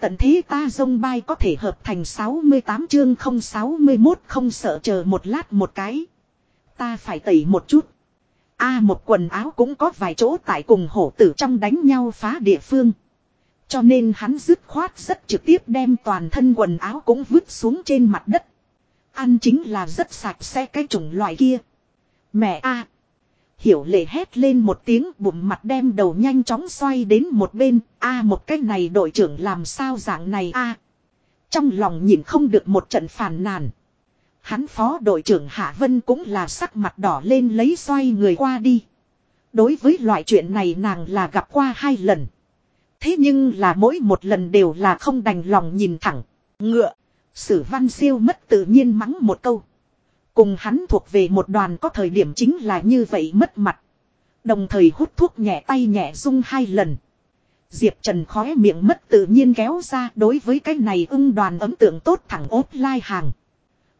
Tận thế ta dông bay có thể hợp thành 68 chương không 61 không sợ chờ một lát một cái. Ta phải tẩy một chút. A, một quần áo cũng có vài chỗ tại cùng hổ tử trong đánh nhau phá địa phương. Cho nên hắn dứt khoát rất trực tiếp đem toàn thân quần áo cũng vứt xuống trên mặt đất. Ăn chính là rất sạch sẽ cái chủng loại kia. Mẹ a Hiểu lệ hét lên một tiếng, bụng mặt đem đầu nhanh chóng xoay đến một bên. a, một cái này đội trưởng làm sao dạng này a Trong lòng nhìn không được một trận phàn nàn. Hắn phó đội trưởng Hạ Vân cũng là sắc mặt đỏ lên lấy xoay người qua đi. Đối với loại chuyện này nàng là gặp qua hai lần. Thế nhưng là mỗi một lần đều là không đành lòng nhìn thẳng. Ngựa. Sử văn siêu mất tự nhiên mắng một câu. Cùng hắn thuộc về một đoàn có thời điểm chính là như vậy mất mặt. Đồng thời hút thuốc nhẹ tay nhẹ rung hai lần. Diệp Trần khóe miệng mất tự nhiên kéo ra đối với cái này ưng đoàn ấn tượng tốt thẳng ốp lai hàng.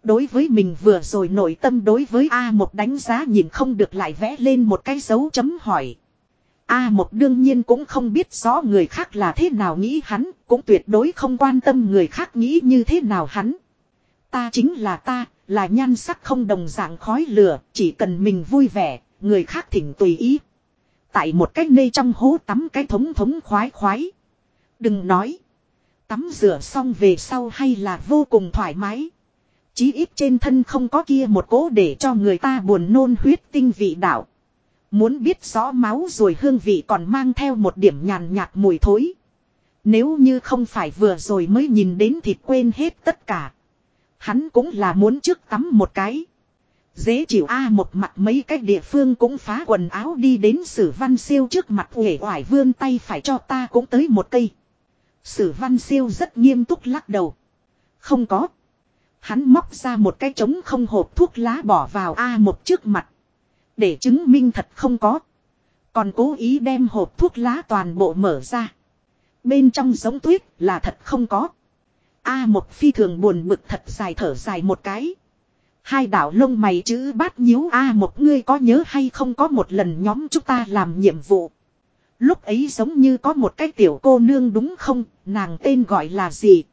Đối với mình vừa rồi nội tâm đối với A một đánh giá nhìn không được lại vẽ lên một cái dấu chấm hỏi. A một đương nhiên cũng không biết rõ người khác là thế nào nghĩ hắn, cũng tuyệt đối không quan tâm người khác nghĩ như thế nào hắn. Ta chính là ta, là nhan sắc không đồng dạng khói lửa, chỉ cần mình vui vẻ, người khác thỉnh tùy ý. Tại một cái nơi trong hố tắm cái thống thống khoái khoái. Đừng nói. Tắm rửa xong về sau hay là vô cùng thoải mái. Chí ít trên thân không có kia một cố để cho người ta buồn nôn huyết tinh vị đạo. Muốn biết rõ máu rồi hương vị còn mang theo một điểm nhàn nhạt mùi thối. Nếu như không phải vừa rồi mới nhìn đến thì quên hết tất cả. Hắn cũng là muốn trước tắm một cái. Dễ chịu A một mặt mấy cái địa phương cũng phá quần áo đi đến sử văn siêu trước mặt uể oải vươn tay phải cho ta cũng tới một cây. Sử văn siêu rất nghiêm túc lắc đầu. Không có. Hắn móc ra một cái trống không hộp thuốc lá bỏ vào A một trước mặt. Để chứng minh thật không có. Còn cố ý đem hộp thuốc lá toàn bộ mở ra. Bên trong giống tuyết là thật không có. A một phi thường buồn bực thật dài thở dài một cái. Hai đảo lông mày chữ bát nhíu A một ngươi có nhớ hay không có một lần nhóm chúng ta làm nhiệm vụ. Lúc ấy giống như có một cái tiểu cô nương đúng không, nàng tên gọi là gì.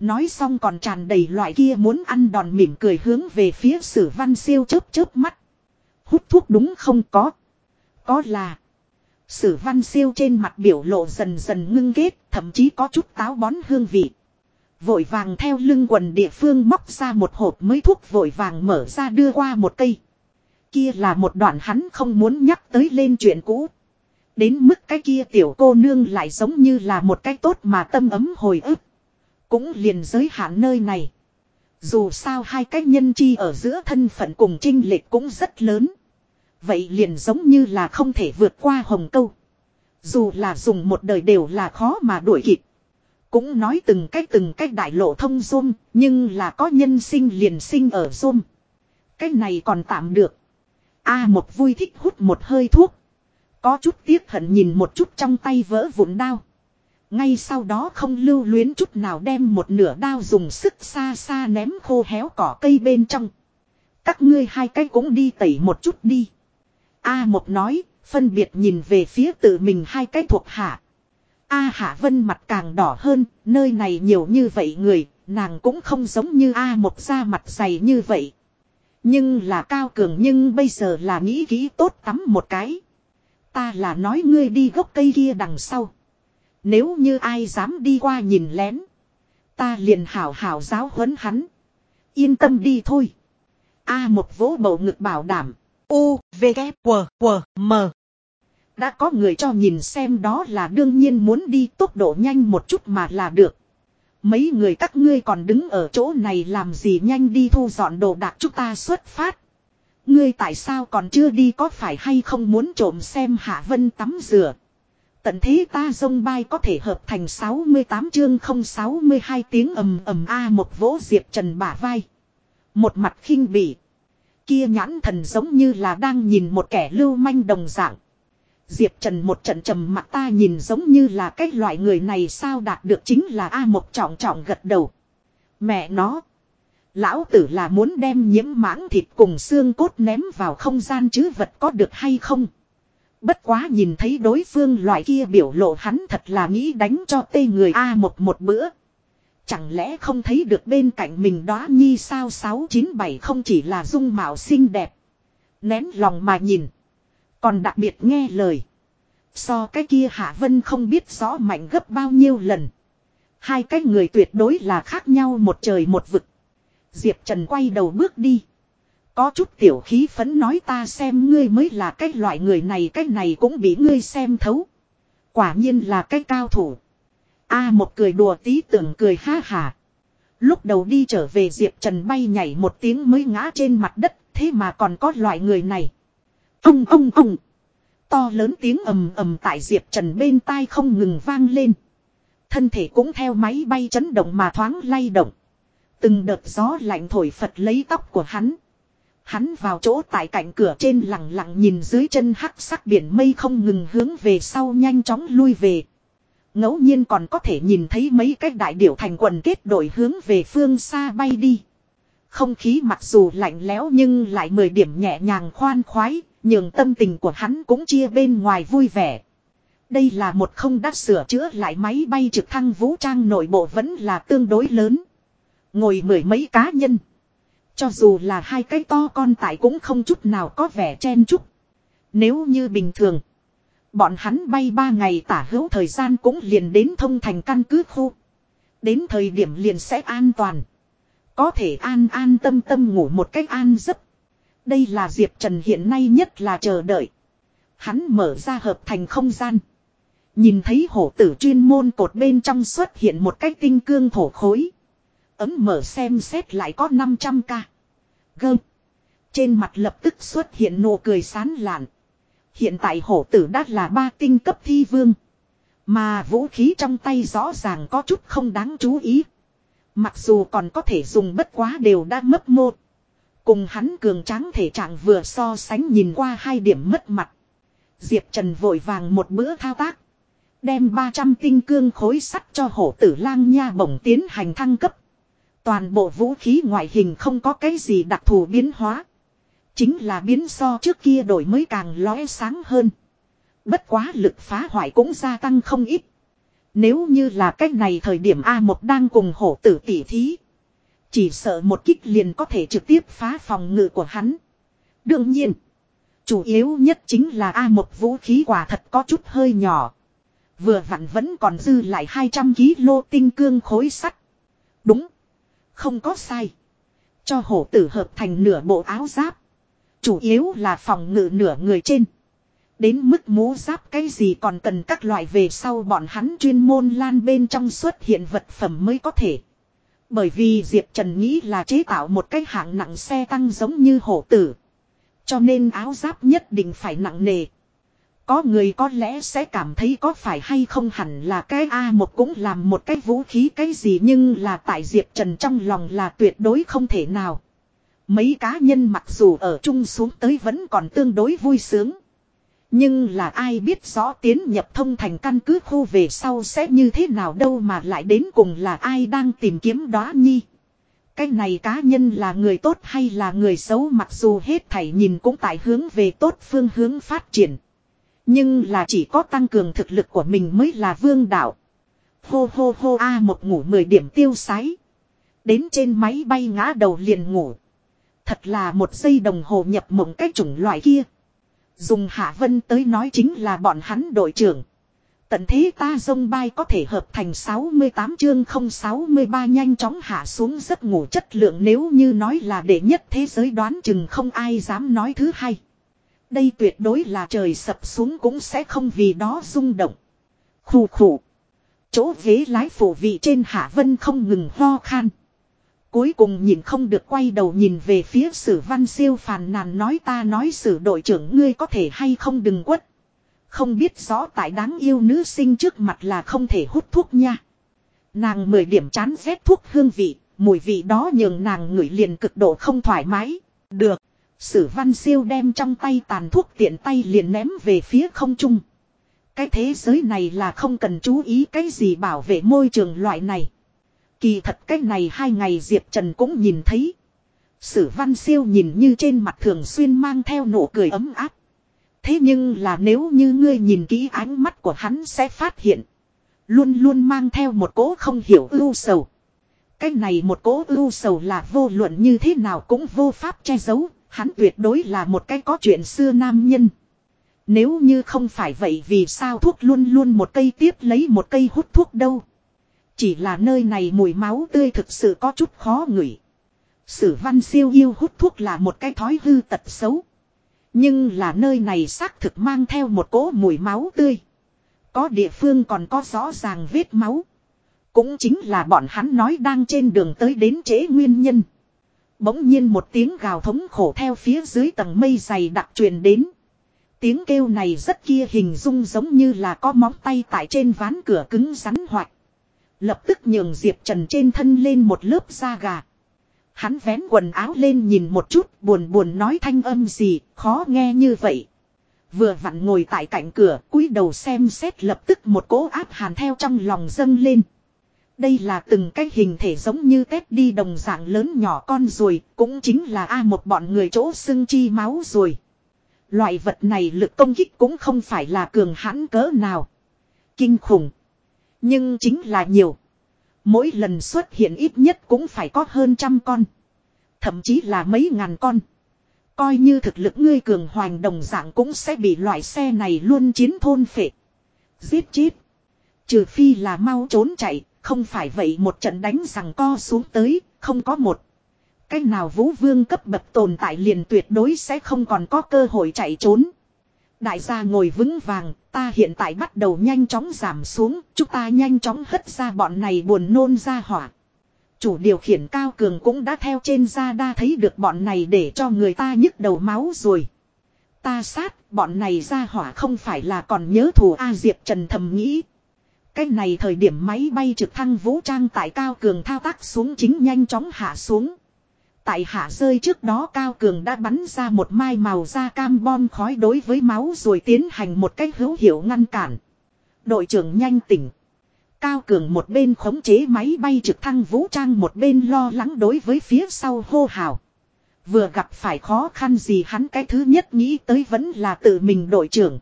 Nói xong còn tràn đầy loại kia muốn ăn đòn mỉm cười hướng về phía sử văn siêu chớp chớp mắt. Hút thuốc đúng không có. Có là. Sử văn siêu trên mặt biểu lộ dần dần ngưng ghét, thậm chí có chút táo bón hương vị. Vội vàng theo lưng quần địa phương móc ra một hộp mới thuốc vội vàng mở ra đưa qua một cây. Kia là một đoạn hắn không muốn nhắc tới lên chuyện cũ. Đến mức cái kia tiểu cô nương lại giống như là một cái tốt mà tâm ấm hồi ức. Cũng liền giới hạn nơi này. Dù sao hai cái nhân chi ở giữa thân phận cùng trinh lệch cũng rất lớn. Vậy liền giống như là không thể vượt qua hồng câu. Dù là dùng một đời đều là khó mà đuổi kịp. Cũng nói từng cách từng cách đại lộ thông rôm, nhưng là có nhân sinh liền sinh ở rôm. Cái này còn tạm được. A một vui thích hút một hơi thuốc. Có chút tiếc hận nhìn một chút trong tay vỡ vụn đao. Ngay sau đó không lưu luyến chút nào đem một nửa đao dùng sức xa xa ném khô héo cỏ cây bên trong. Các ngươi hai cái cũng đi tẩy một chút đi. A một nói, phân biệt nhìn về phía tự mình hai cái thuộc hạ. A Hạ Vân mặt càng đỏ hơn, nơi này nhiều như vậy người, nàng cũng không giống như A một da mặt dày như vậy. Nhưng là cao cường nhưng bây giờ là nghĩ kỹ tốt tắm một cái. Ta là nói ngươi đi gốc cây kia đằng sau. Nếu như ai dám đi qua nhìn lén. Ta liền hảo hảo giáo huấn hắn. Yên tâm đi thôi. A một vỗ bầu ngực bảo đảm. U, V, K, W, W, M. Đã có người cho nhìn xem đó là đương nhiên muốn đi tốc độ nhanh một chút mà là được. Mấy người các ngươi còn đứng ở chỗ này làm gì nhanh đi thu dọn đồ đạc chúng ta xuất phát. Ngươi tại sao còn chưa đi có phải hay không muốn trộm xem Hạ Vân tắm rửa. Tận thế ta dông bay có thể hợp thành 68 chương không 62 tiếng ầm ầm A một vỗ Diệp Trần bả vai. Một mặt khinh bỉ. Kia nhãn thần giống như là đang nhìn một kẻ lưu manh đồng dạng. Diệp Trần một trận trầm mặt ta nhìn giống như là cái loại người này sao đạt được chính là A một trọng trọng gật đầu. Mẹ nó. Lão tử là muốn đem nhiễm mãng thịt cùng xương cốt ném vào không gian chứ vật có được hay không. Bất quá nhìn thấy đối phương loại kia biểu lộ hắn thật là nghĩ đánh cho tê người A một một bữa. Chẳng lẽ không thấy được bên cạnh mình đó nhi sao 697 không chỉ là dung mạo xinh đẹp. Nén lòng mà nhìn. Còn đặc biệt nghe lời. So cái kia Hạ Vân không biết rõ mạnh gấp bao nhiêu lần. Hai cái người tuyệt đối là khác nhau một trời một vực. Diệp Trần quay đầu bước đi. Có chút tiểu khí phấn nói ta xem ngươi mới là cái loại người này cái này cũng bị ngươi xem thấu. Quả nhiên là cái cao thủ. A à, một cười đùa tí tưởng cười ha hà. Lúc đầu đi trở về Diệp Trần bay nhảy một tiếng mới ngã trên mặt đất, thế mà còn có loại người này. Ông ông ông. To lớn tiếng ầm ầm tại Diệp Trần bên tai không ngừng vang lên. Thân thể cũng theo máy bay chấn động mà thoáng lay động. Từng đợt gió lạnh thổi phật lấy tóc của hắn. Hắn vào chỗ tại cạnh cửa trên lặng lặng nhìn dưới chân hắc sắc biển mây không ngừng hướng về sau nhanh chóng lui về. ngẫu nhiên còn có thể nhìn thấy mấy cái đại điểu thành quần kết đội hướng về phương xa bay đi. Không khí mặc dù lạnh lẽo nhưng lại mười điểm nhẹ nhàng khoan khoái, nhường tâm tình của hắn cũng chia bên ngoài vui vẻ. Đây là một không đắt sửa chữa lại máy bay trực thăng vũ trang nội bộ vẫn là tương đối lớn. Ngồi mười mấy cá nhân. Cho dù là hai cái to con tại cũng không chút nào có vẻ chen chúc. Nếu như bình thường. Bọn hắn bay ba ngày tả hữu thời gian cũng liền đến thông thành căn cứ khu. Đến thời điểm liền sẽ an toàn. Có thể an an tâm tâm ngủ một cách an giấc. Đây là Diệp Trần hiện nay nhất là chờ đợi. Hắn mở ra hợp thành không gian. Nhìn thấy hổ tử chuyên môn cột bên trong xuất hiện một cái tinh cương thổ khối. Ấm mở xem xét lại có 500 ca. Gơm. Trên mặt lập tức xuất hiện nụ cười sán lạn. Hiện tại hổ tử đã là ba tinh cấp thi vương. Mà vũ khí trong tay rõ ràng có chút không đáng chú ý. Mặc dù còn có thể dùng bất quá đều đã mất một. Cùng hắn cường tráng thể trạng vừa so sánh nhìn qua hai điểm mất mặt. Diệp Trần vội vàng một bữa thao tác. Đem 300 tinh cương khối sắt cho hổ tử lang nha bổng tiến hành thăng cấp. Toàn bộ vũ khí ngoại hình không có cái gì đặc thù biến hóa. Chính là biến so trước kia đổi mới càng lóe sáng hơn. Bất quá lực phá hoại cũng gia tăng không ít. Nếu như là cách này thời điểm A1 đang cùng hổ tử tỉ thí. Chỉ sợ một kích liền có thể trực tiếp phá phòng ngự của hắn. Đương nhiên. Chủ yếu nhất chính là A1 vũ khí quả thật có chút hơi nhỏ. Vừa vặn vẫn còn dư lại 200 kg tinh cương khối sắt. Đúng. Không có sai. Cho hổ tử hợp thành nửa bộ áo giáp. Chủ yếu là phòng ngự nửa người trên. Đến mức mũ giáp cái gì còn cần các loại về sau bọn hắn chuyên môn lan bên trong xuất hiện vật phẩm mới có thể. Bởi vì Diệp Trần nghĩ là chế tạo một cái hạng nặng xe tăng giống như hổ tử. Cho nên áo giáp nhất định phải nặng nề. Có người có lẽ sẽ cảm thấy có phải hay không hẳn là cái A một cũng làm một cái vũ khí cái gì nhưng là tại Diệp Trần trong lòng là tuyệt đối không thể nào. Mấy cá nhân mặc dù ở chung xuống tới vẫn còn tương đối vui sướng. Nhưng là ai biết rõ tiến nhập thông thành căn cứ khu về sau sẽ như thế nào đâu mà lại đến cùng là ai đang tìm kiếm đó nhi. Cái này cá nhân là người tốt hay là người xấu mặc dù hết thảy nhìn cũng tại hướng về tốt phương hướng phát triển. Nhưng là chỉ có tăng cường thực lực của mình mới là vương đạo. Hô hô hô a một ngủ 10 điểm tiêu sái. Đến trên máy bay ngã đầu liền ngủ. Thật là một giây đồng hồ nhập mộng cái chủng loại kia. Dùng Hạ Vân tới nói chính là bọn hắn đội trưởng. Tận thế ta dông bay có thể hợp thành 68 chương 063 nhanh chóng hạ xuống giấc ngủ chất lượng nếu như nói là đệ nhất thế giới đoán chừng không ai dám nói thứ hai. Đây tuyệt đối là trời sập xuống cũng sẽ không vì đó rung động. Khủ khủ. Chỗ ghế lái phủ vị trên Hạ Vân không ngừng ho khan. Cuối cùng nhìn không được quay đầu nhìn về phía sử văn siêu phàn nàn nói ta nói sử đội trưởng ngươi có thể hay không đừng quất. Không biết rõ tại đáng yêu nữ sinh trước mặt là không thể hút thuốc nha. Nàng mười điểm chán rét thuốc hương vị, mùi vị đó nhường nàng ngửi liền cực độ không thoải mái. Được. Sử văn siêu đem trong tay tàn thuốc tiện tay liền ném về phía không trung. Cái thế giới này là không cần chú ý cái gì bảo vệ môi trường loại này. Kỳ thật cái này hai ngày Diệp Trần cũng nhìn thấy. Sử văn siêu nhìn như trên mặt thường xuyên mang theo nụ cười ấm áp. Thế nhưng là nếu như ngươi nhìn kỹ ánh mắt của hắn sẽ phát hiện. Luôn luôn mang theo một cố không hiểu ưu sầu. Cái này một cố ưu sầu là vô luận như thế nào cũng vô pháp che giấu. Hắn tuyệt đối là một cái có chuyện xưa nam nhân. Nếu như không phải vậy vì sao thuốc luôn luôn một cây tiếp lấy một cây hút thuốc đâu. Chỉ là nơi này mùi máu tươi thực sự có chút khó ngửi. Sử văn siêu yêu hút thuốc là một cái thói hư tật xấu. Nhưng là nơi này xác thực mang theo một cỗ mùi máu tươi. Có địa phương còn có rõ ràng vết máu. Cũng chính là bọn hắn nói đang trên đường tới đến trễ nguyên nhân. Bỗng nhiên một tiếng gào thống khổ theo phía dưới tầng mây dày đặc truyền đến. Tiếng kêu này rất kia hình dung giống như là có móng tay tại trên ván cửa cứng rắn hoạch. Lập tức nhường Diệp Trần trên thân lên một lớp da gà. Hắn vén quần áo lên nhìn một chút buồn buồn nói thanh âm gì khó nghe như vậy. Vừa vặn ngồi tại cạnh cửa cúi đầu xem xét lập tức một cỗ áp hàn theo trong lòng dâng lên. Đây là từng cái hình thể giống như tép đi đồng dạng lớn nhỏ con ruồi, cũng chính là A một bọn người chỗ xưng chi máu ruồi. Loại vật này lực công kích cũng không phải là cường hãn cỡ nào. Kinh khủng. Nhưng chính là nhiều. Mỗi lần xuất hiện ít nhất cũng phải có hơn trăm con. Thậm chí là mấy ngàn con. Coi như thực lực ngươi cường hoành đồng dạng cũng sẽ bị loại xe này luôn chiến thôn phệ. Giết chết. Trừ phi là mau trốn chạy, không phải vậy một trận đánh rằng co xuống tới, không có một. Cách nào vũ vương cấp bậc tồn tại liền tuyệt đối sẽ không còn có cơ hội chạy trốn. Đại gia ngồi vững vàng, ta hiện tại bắt đầu nhanh chóng giảm xuống, chúng ta nhanh chóng hất ra bọn này buồn nôn ra hỏa. Chủ điều khiển cao cường cũng đã theo trên ra đa thấy được bọn này để cho người ta nhức đầu máu rồi. Ta sát, bọn này ra hỏa không phải là còn nhớ thù A Diệp Trần thầm nghĩ. Cái này thời điểm máy bay trực thăng vũ trang tại cao cường thao tác xuống chính nhanh chóng hạ xuống. Tại hạ rơi trước đó Cao Cường đã bắn ra một mai màu da cam bom khói đối với máu rồi tiến hành một cách hữu hiệu ngăn cản. Đội trưởng nhanh tỉnh. Cao Cường một bên khống chế máy bay trực thăng vũ trang một bên lo lắng đối với phía sau hô hào. Vừa gặp phải khó khăn gì hắn cái thứ nhất nghĩ tới vẫn là tự mình đội trưởng.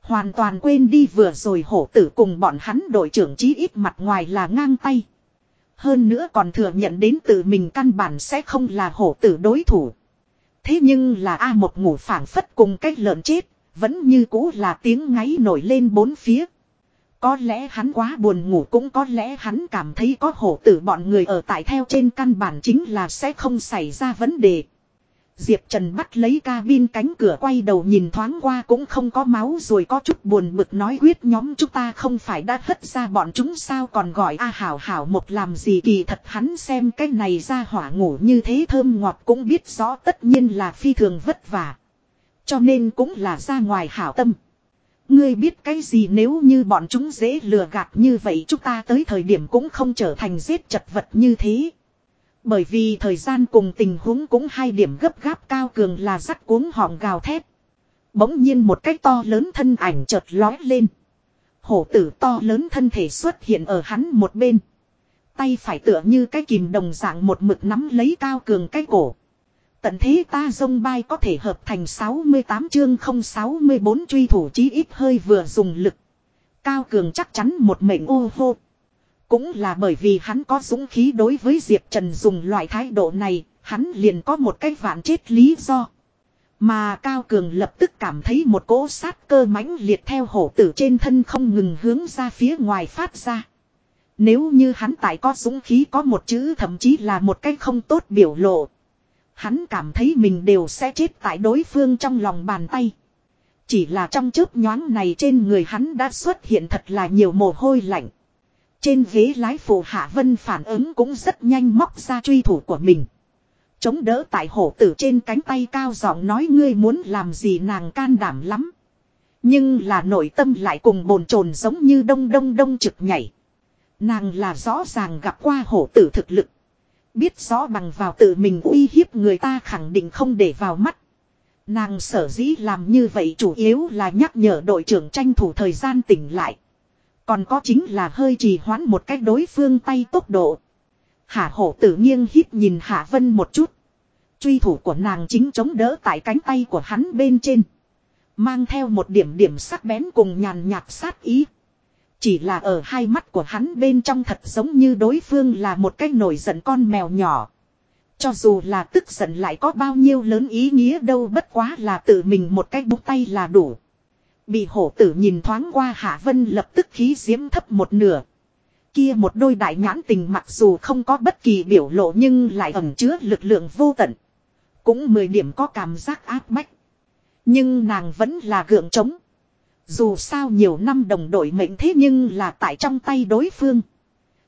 Hoàn toàn quên đi vừa rồi hổ tử cùng bọn hắn đội trưởng chí ít mặt ngoài là ngang tay. Hơn nữa còn thừa nhận đến tự mình căn bản sẽ không là hổ tử đối thủ. Thế nhưng là A một ngủ phảng phất cùng cách lợn chết, vẫn như cũ là tiếng ngáy nổi lên bốn phía. Có lẽ hắn quá buồn ngủ cũng có lẽ hắn cảm thấy có hổ tử bọn người ở tại theo trên căn bản chính là sẽ không xảy ra vấn đề. Diệp Trần bắt lấy cabin cánh cửa quay đầu nhìn thoáng qua cũng không có máu rồi có chút buồn bực nói quyết nhóm chúng ta không phải đã hất ra bọn chúng sao còn gọi A Hảo Hảo một làm gì kỳ thật hắn xem cái này ra hỏa ngủ như thế thơm ngọt cũng biết rõ tất nhiên là phi thường vất vả. Cho nên cũng là ra ngoài hảo tâm. Ngươi biết cái gì nếu như bọn chúng dễ lừa gạt như vậy chúng ta tới thời điểm cũng không trở thành giết chật vật như thế. Bởi vì thời gian cùng tình huống cũng hai điểm gấp gáp cao cường là rắc cuống họng gào thét. Bỗng nhiên một cái to lớn thân ảnh chợt lói lên. Hổ tử to lớn thân thể xuất hiện ở hắn một bên. Tay phải tựa như cái kìm đồng dạng một mực nắm lấy cao cường cái cổ. Tận thế ta dông bay có thể hợp thành 68 chương 064 truy thủ chí ít hơi vừa dùng lực. Cao cường chắc chắn một mệnh ô hô. Cũng là bởi vì hắn có dũng khí đối với Diệp Trần dùng loại thái độ này, hắn liền có một cái vạn chết lý do. Mà Cao Cường lập tức cảm thấy một cỗ sát cơ mãnh liệt theo hổ tử trên thân không ngừng hướng ra phía ngoài phát ra. Nếu như hắn tại có dũng khí có một chữ thậm chí là một cái không tốt biểu lộ. Hắn cảm thấy mình đều sẽ chết tại đối phương trong lòng bàn tay. Chỉ là trong chớp nhoáng này trên người hắn đã xuất hiện thật là nhiều mồ hôi lạnh. Trên ghế lái phụ Hạ Vân phản ứng cũng rất nhanh móc ra truy thủ của mình. Chống đỡ tại hổ tử trên cánh tay cao giọng nói ngươi muốn làm gì nàng can đảm lắm. Nhưng là nội tâm lại cùng bồn chồn giống như đông đông đông trực nhảy. Nàng là rõ ràng gặp qua hổ tử thực lực. Biết rõ bằng vào tự mình uy hiếp người ta khẳng định không để vào mắt. Nàng sở dĩ làm như vậy chủ yếu là nhắc nhở đội trưởng tranh thủ thời gian tỉnh lại. Còn có chính là hơi trì hoãn một cách đối phương tay tốc độ. Hạ hổ tự nghiêng hít nhìn Hạ Vân một chút. Truy thủ của nàng chính chống đỡ tại cánh tay của hắn bên trên. Mang theo một điểm điểm sắc bén cùng nhàn nhạt sát ý. Chỉ là ở hai mắt của hắn bên trong thật giống như đối phương là một cái nổi giận con mèo nhỏ. Cho dù là tức giận lại có bao nhiêu lớn ý nghĩa đâu bất quá là tự mình một cái búng tay là đủ. Bị hổ tử nhìn thoáng qua Hạ Vân lập tức khí diễm thấp một nửa. Kia một đôi đại nhãn tình mặc dù không có bất kỳ biểu lộ nhưng lại ẩn chứa lực lượng vô tận. Cũng mười điểm có cảm giác áp bách. Nhưng nàng vẫn là gượng trống. Dù sao nhiều năm đồng đội mệnh thế nhưng là tại trong tay đối phương.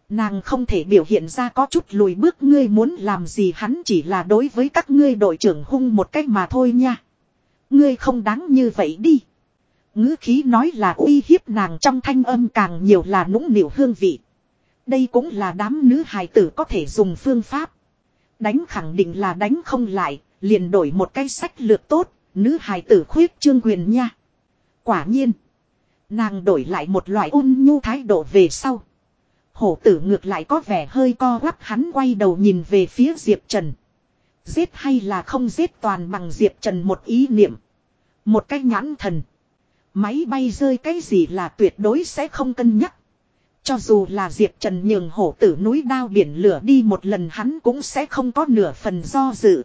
Nàng không thể biểu hiện ra có chút lùi bước ngươi muốn làm gì hắn chỉ là đối với các ngươi đội trưởng hung một cách mà thôi nha. Ngươi không đáng như vậy đi ngữ khí nói là uy hiếp nàng trong thanh âm càng nhiều là nũng nịu hương vị. Đây cũng là đám nữ hài tử có thể dùng phương pháp. Đánh khẳng định là đánh không lại, liền đổi một cái sách lược tốt, nữ hài tử khuyết trương quyền nha. Quả nhiên, nàng đổi lại một loại ôn nhu thái độ về sau. Hổ tử ngược lại có vẻ hơi co quắp hắn quay đầu nhìn về phía Diệp Trần. Giết hay là không giết toàn bằng Diệp Trần một ý niệm. Một cái nhãn thần. Máy bay rơi cái gì là tuyệt đối sẽ không cân nhắc. Cho dù là Diệp Trần nhường hổ tử núi đao biển lửa đi một lần hắn cũng sẽ không có nửa phần do dự.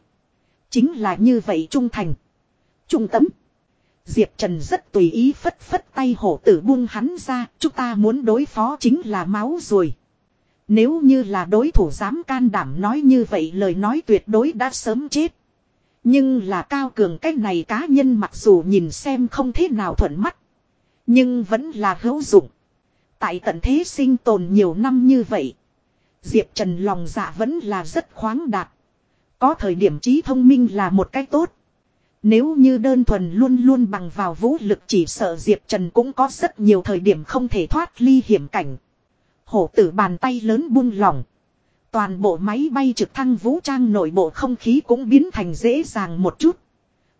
Chính là như vậy trung thành. Trung tâm. Diệp Trần rất tùy ý phất phất tay hổ tử buông hắn ra, chúng ta muốn đối phó chính là máu rồi. Nếu như là đối thủ dám can đảm nói như vậy lời nói tuyệt đối đã sớm chết. Nhưng là cao cường cách này cá nhân mặc dù nhìn xem không thế nào thuận mắt. Nhưng vẫn là hữu dụng. Tại tận thế sinh tồn nhiều năm như vậy. Diệp Trần lòng dạ vẫn là rất khoáng đạt. Có thời điểm trí thông minh là một cách tốt. Nếu như đơn thuần luôn luôn bằng vào vũ lực chỉ sợ Diệp Trần cũng có rất nhiều thời điểm không thể thoát ly hiểm cảnh. Hổ tử bàn tay lớn buông lỏng. Toàn bộ máy bay trực thăng vũ trang nội bộ không khí cũng biến thành dễ dàng một chút.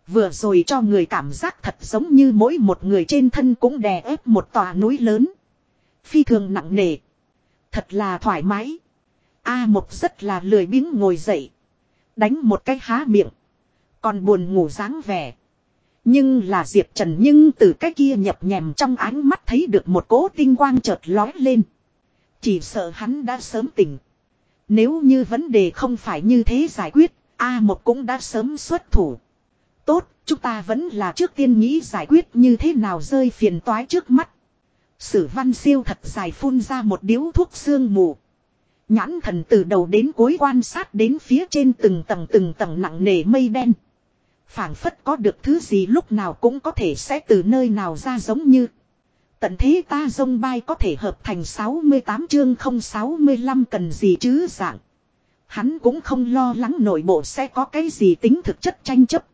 Vừa rồi cho người cảm giác thật giống như mỗi một người trên thân cũng đè ép một tòa núi lớn. Phi thường nặng nề. Thật là thoải mái. A một rất là lười biếng ngồi dậy. Đánh một cái há miệng. Còn buồn ngủ dáng vẻ. Nhưng là Diệp Trần nhưng từ cái kia nhập nhèm trong ánh mắt thấy được một cỗ tinh quang chợt lói lên. Chỉ sợ hắn đã sớm tỉnh. Nếu như vấn đề không phải như thế giải quyết, A một cũng đã sớm xuất thủ. Tốt, chúng ta vẫn là trước tiên nghĩ giải quyết như thế nào rơi phiền toái trước mắt. Sử văn siêu thật dài phun ra một điếu thuốc sương mù. Nhãn thần từ đầu đến cuối quan sát đến phía trên từng tầng từng tầng nặng nề mây đen phảng phất có được thứ gì lúc nào cũng có thể sẽ từ nơi nào ra giống như. Tận thế ta dông bay có thể hợp thành 68 chương không 65 cần gì chứ dạng. Hắn cũng không lo lắng nội bộ sẽ có cái gì tính thực chất tranh chấp.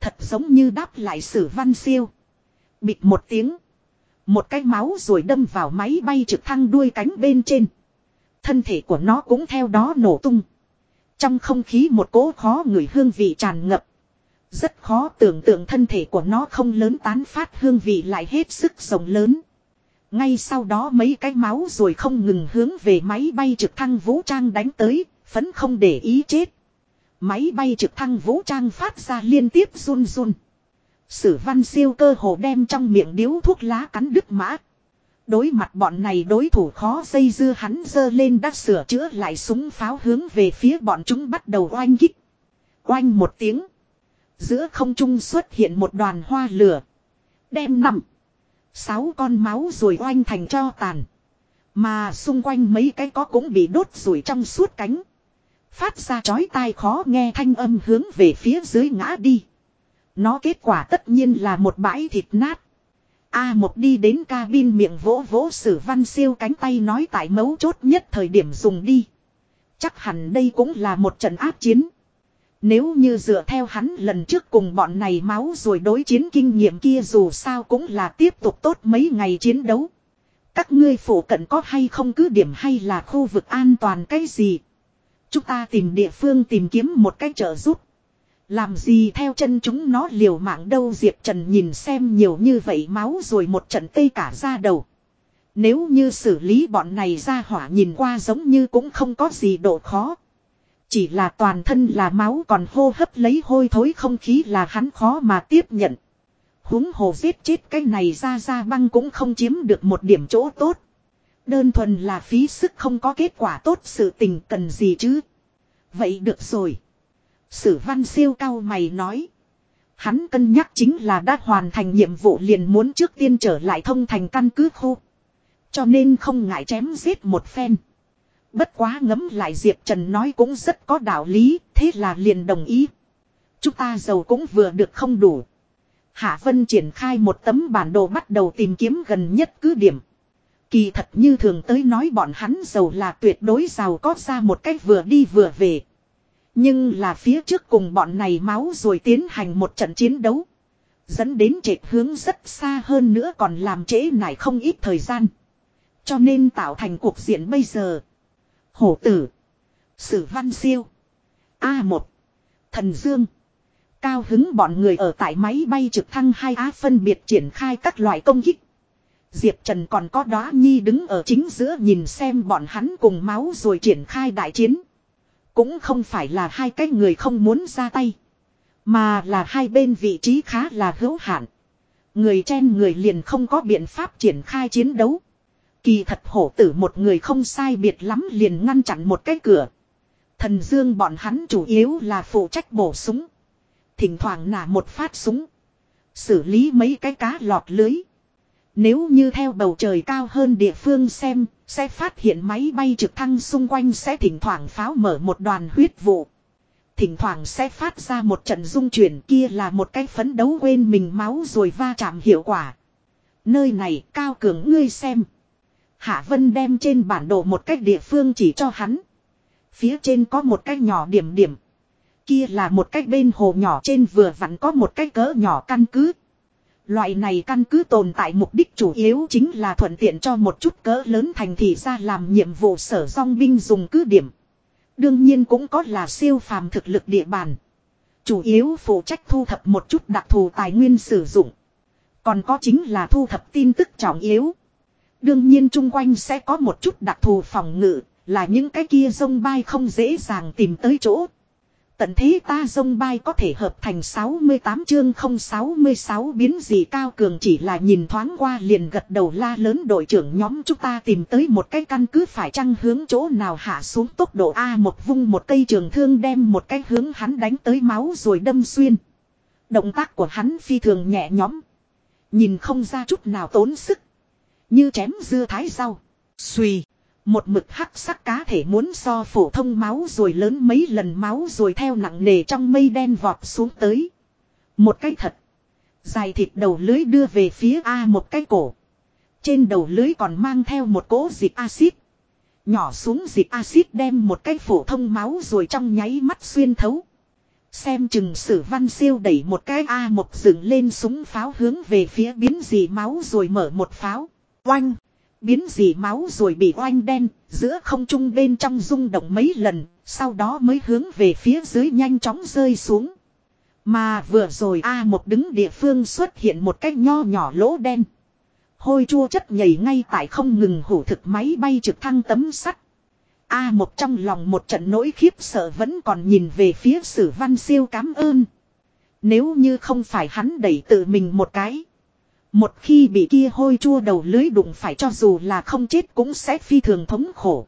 Thật giống như đáp lại sử văn siêu. Bịt một tiếng. Một cái máu rồi đâm vào máy bay trực thăng đuôi cánh bên trên. Thân thể của nó cũng theo đó nổ tung. Trong không khí một cỗ khó người hương vị tràn ngập. Rất khó tưởng tượng thân thể của nó không lớn tán phát hương vị lại hết sức rộng lớn. Ngay sau đó mấy cái máu rồi không ngừng hướng về máy bay trực thăng vũ trang đánh tới, phấn không để ý chết. Máy bay trực thăng vũ trang phát ra liên tiếp run run. Sử văn siêu cơ hồ đem trong miệng điếu thuốc lá cắn đứt mã. Đối mặt bọn này đối thủ khó dây dưa hắn dơ lên đã sửa chữa lại súng pháo hướng về phía bọn chúng bắt đầu oanh kích. Oanh một tiếng. Giữa không trung xuất hiện một đoàn hoa lửa. Đem nằm. Sáu con máu rồi oanh thành cho tàn. Mà xung quanh mấy cái có cũng bị đốt rủi trong suốt cánh. Phát ra chói tai khó nghe thanh âm hướng về phía dưới ngã đi. Nó kết quả tất nhiên là một bãi thịt nát. A một đi đến cabin miệng vỗ vỗ sử văn siêu cánh tay nói tại mấu chốt nhất thời điểm dùng đi. Chắc hẳn đây cũng là một trận áp chiến. Nếu như dựa theo hắn lần trước cùng bọn này máu rồi đối chiến kinh nghiệm kia dù sao cũng là tiếp tục tốt mấy ngày chiến đấu. Các ngươi phủ cận có hay không cứ điểm hay là khu vực an toàn cái gì. Chúng ta tìm địa phương tìm kiếm một cách trợ giúp. Làm gì theo chân chúng nó liều mạng đâu Diệp Trần nhìn xem nhiều như vậy máu rồi một trận tây cả ra đầu. Nếu như xử lý bọn này ra hỏa nhìn qua giống như cũng không có gì độ khó. Chỉ là toàn thân là máu còn hô hấp lấy hôi thối không khí là hắn khó mà tiếp nhận. húng hồ giết chết cái này ra ra băng cũng không chiếm được một điểm chỗ tốt. Đơn thuần là phí sức không có kết quả tốt sự tình cần gì chứ. Vậy được rồi. Sử văn siêu cao mày nói. Hắn cân nhắc chính là đã hoàn thành nhiệm vụ liền muốn trước tiên trở lại thông thành căn cứ khu. Cho nên không ngại chém giết một phen. Bất quá ngấm lại Diệp Trần nói cũng rất có đạo lý, thế là liền đồng ý. Chúng ta giàu cũng vừa được không đủ. Hạ Vân triển khai một tấm bản đồ bắt đầu tìm kiếm gần nhất cứ điểm. Kỳ thật như thường tới nói bọn hắn giàu là tuyệt đối giàu có ra một cách vừa đi vừa về. Nhưng là phía trước cùng bọn này máu rồi tiến hành một trận chiến đấu. Dẫn đến trệt hướng rất xa hơn nữa còn làm trễ nải không ít thời gian. Cho nên tạo thành cuộc diện bây giờ. Hổ tử. Sử văn siêu. A1. Thần Dương. Cao hứng bọn người ở tại máy bay trực thăng hai á phân biệt triển khai các loại công kích. Diệp Trần còn có đó nhi đứng ở chính giữa nhìn xem bọn hắn cùng máu rồi triển khai đại chiến. Cũng không phải là hai cái người không muốn ra tay. Mà là hai bên vị trí khá là hữu hạn. Người trên người liền không có biện pháp triển khai chiến đấu. Kỳ thật hổ tử một người không sai biệt lắm liền ngăn chặn một cái cửa. Thần dương bọn hắn chủ yếu là phụ trách bổ súng. Thỉnh thoảng nả một phát súng. Xử lý mấy cái cá lọt lưới. Nếu như theo bầu trời cao hơn địa phương xem, sẽ phát hiện máy bay trực thăng xung quanh sẽ thỉnh thoảng pháo mở một đoàn huyết vụ. Thỉnh thoảng sẽ phát ra một trận dung chuyển kia là một cái phấn đấu quên mình máu rồi va chạm hiệu quả. Nơi này cao cường ngươi xem. Hạ Vân đem trên bản đồ một cách địa phương chỉ cho hắn. Phía trên có một cái nhỏ điểm điểm. Kia là một cách bên hồ nhỏ trên vừa vặn có một cái cỡ nhỏ căn cứ. Loại này căn cứ tồn tại mục đích chủ yếu chính là thuận tiện cho một chút cỡ lớn thành thị ra làm nhiệm vụ sở song binh dùng cứ điểm. Đương nhiên cũng có là siêu phàm thực lực địa bàn. Chủ yếu phụ trách thu thập một chút đặc thù tài nguyên sử dụng. Còn có chính là thu thập tin tức trọng yếu. Đương nhiên chung quanh sẽ có một chút đặc thù phòng ngự, là những cái kia sông bay không dễ dàng tìm tới chỗ. Tận thế ta sông bay có thể hợp thành 68 chương 066 biến gì cao cường chỉ là nhìn thoáng qua liền gật đầu la lớn đội trưởng nhóm chúng ta tìm tới một cái căn cứ phải chăng hướng chỗ nào hạ xuống tốc độ A một vung một cây trường thương đem một cái hướng hắn đánh tới máu rồi đâm xuyên. Động tác của hắn phi thường nhẹ nhõm. Nhìn không ra chút nào tốn sức. Như chém dưa thái rau. Xùy. Một mực hắc sắc cá thể muốn so phổ thông máu rồi lớn mấy lần máu rồi theo nặng nề trong mây đen vọt xuống tới. Một cái thật. Dài thịt đầu lưới đưa về phía A một cái cổ. Trên đầu lưới còn mang theo một cỗ dịch axit. Nhỏ xuống dịch axit đem một cái phổ thông máu rồi trong nháy mắt xuyên thấu. Xem chừng sử văn siêu đẩy một cái A một dựng lên súng pháo hướng về phía biến gì máu rồi mở một pháo. Oanh! Biến gì máu rồi bị oanh đen, giữa không trung bên trong rung động mấy lần, sau đó mới hướng về phía dưới nhanh chóng rơi xuống. Mà vừa rồi A một đứng địa phương xuất hiện một cái nho nhỏ lỗ đen. Hôi chua chất nhảy ngay tại không ngừng hủ thực máy bay trực thăng tấm sắt. A một trong lòng một trận nỗi khiếp sợ vẫn còn nhìn về phía sử văn siêu cảm ơn. Nếu như không phải hắn đẩy tự mình một cái. Một khi bị kia hôi chua đầu lưới đụng phải cho dù là không chết cũng sẽ phi thường thống khổ.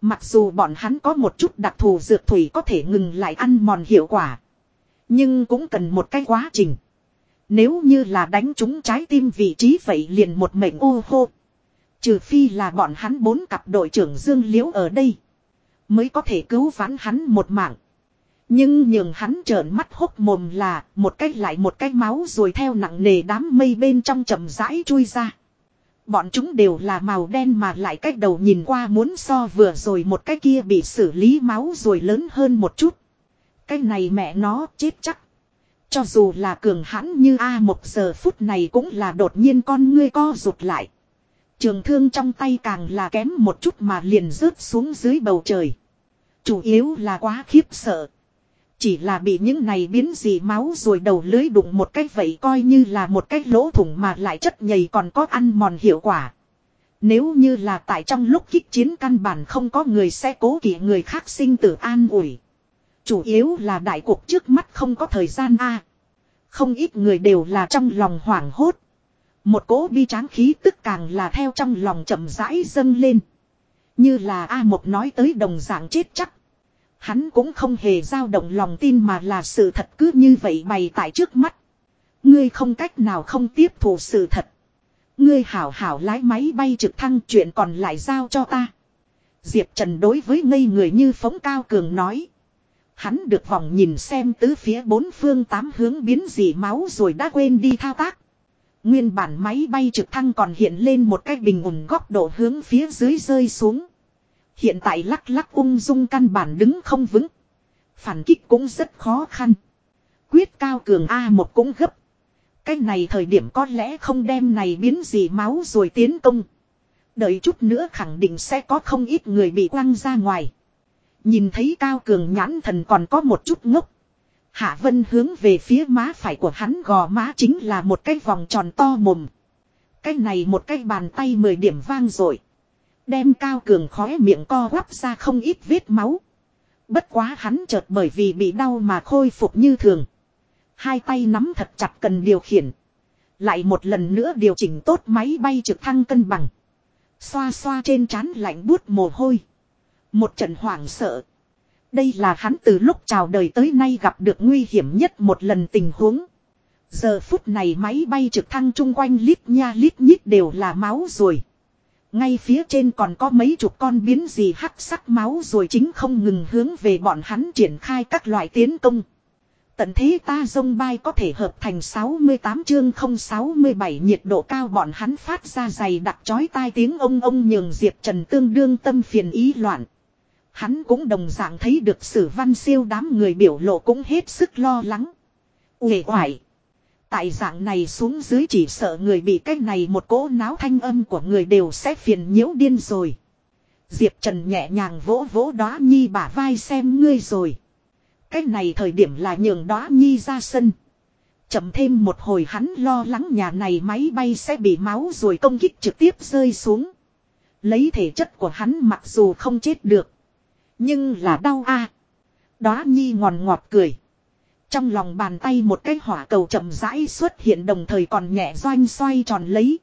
Mặc dù bọn hắn có một chút đặc thù dược thủy có thể ngừng lại ăn mòn hiệu quả. Nhưng cũng cần một cái quá trình. Nếu như là đánh trúng trái tim vị trí vậy liền một mệnh ô hô. Trừ phi là bọn hắn bốn cặp đội trưởng Dương Liễu ở đây. Mới có thể cứu vãn hắn một mạng. Nhưng nhường hắn trợn mắt hốc mồm là, một cách lại một cái máu rồi theo nặng nề đám mây bên trong chậm rãi chui ra. Bọn chúng đều là màu đen mà lại cách đầu nhìn qua muốn so vừa rồi một cái kia bị xử lý máu rồi lớn hơn một chút. Cái này mẹ nó, chết chắc. Cho dù là cường hãn như A một giờ phút này cũng là đột nhiên con ngươi co rụt lại. Trường thương trong tay càng là kém một chút mà liền rớt xuống dưới bầu trời. Chủ yếu là quá khiếp sợ. Chỉ là bị những này biến gì máu rồi đầu lưới đụng một cách vậy coi như là một cách lỗ thủng mà lại chất nhầy còn có ăn mòn hiệu quả. Nếu như là tại trong lúc kích chiến căn bản không có người sẽ cố kỵ người khác sinh tử an ủi. Chủ yếu là đại cuộc trước mắt không có thời gian a Không ít người đều là trong lòng hoảng hốt. Một cỗ bi tráng khí tức càng là theo trong lòng chậm rãi dâng lên. Như là A Một nói tới đồng dạng chết chắc. Hắn cũng không hề dao động lòng tin mà là sự thật cứ như vậy bày tại trước mắt. Ngươi không cách nào không tiếp thu sự thật. Ngươi hảo hảo lái máy bay trực thăng chuyện còn lại giao cho ta. Diệp Trần đối với ngây người như phóng cao cường nói. Hắn được vòng nhìn xem tứ phía bốn phương tám hướng biến dị máu rồi đã quên đi thao tác. Nguyên bản máy bay trực thăng còn hiện lên một cái bình ổn góc độ hướng phía dưới rơi xuống. Hiện tại lắc lắc ung dung căn bản đứng không vững. Phản kích cũng rất khó khăn. Quyết cao cường A một cũng gấp. Cái này thời điểm có lẽ không đem này biến gì máu rồi tiến công. Đợi chút nữa khẳng định sẽ có không ít người bị quăng ra ngoài. Nhìn thấy cao cường nhãn thần còn có một chút ngốc. Hạ Vân hướng về phía má phải của hắn gò má chính là một cái vòng tròn to mồm. Cái này một cái bàn tay mười điểm vang rồi. Đem cao cường khóe miệng co quắp ra không ít vết máu. Bất quá hắn chợt bởi vì bị đau mà khôi phục như thường. Hai tay nắm thật chặt cần điều khiển. Lại một lần nữa điều chỉnh tốt máy bay trực thăng cân bằng. Xoa xoa trên trán lạnh buốt mồ hôi. Một trận hoảng sợ. Đây là hắn từ lúc chào đời tới nay gặp được nguy hiểm nhất một lần tình huống. Giờ phút này máy bay trực thăng chung quanh lít nha lít nhít đều là máu rồi. Ngay phía trên còn có mấy chục con biến gì hắc sắc máu rồi chính không ngừng hướng về bọn hắn triển khai các loại tiến công. Tận thế ta dông bay có thể hợp thành 68 chương 067 nhiệt độ cao bọn hắn phát ra dày đặc chói tai tiếng ông ông nhường Diệp Trần tương đương tâm phiền ý loạn. Hắn cũng đồng dạng thấy được sử văn siêu đám người biểu lộ cũng hết sức lo lắng. Uể oải. Tại dạng này xuống dưới chỉ sợ người bị cái này một cỗ náo thanh âm của người đều sẽ phiền nhiễu điên rồi. Diệp Trần nhẹ nhàng vỗ vỗ đóa nhi bả vai xem ngươi rồi. Cái này thời điểm là nhường đóa nhi ra sân. Chậm thêm một hồi hắn lo lắng nhà này máy bay sẽ bị máu rồi công kích trực tiếp rơi xuống. Lấy thể chất của hắn mặc dù không chết được. Nhưng là đau a. À. Đóa nhi ngòn ngọt cười. Trong lòng bàn tay một cái hỏa cầu chậm rãi xuất hiện đồng thời còn nhẹ doanh xoay tròn lấy.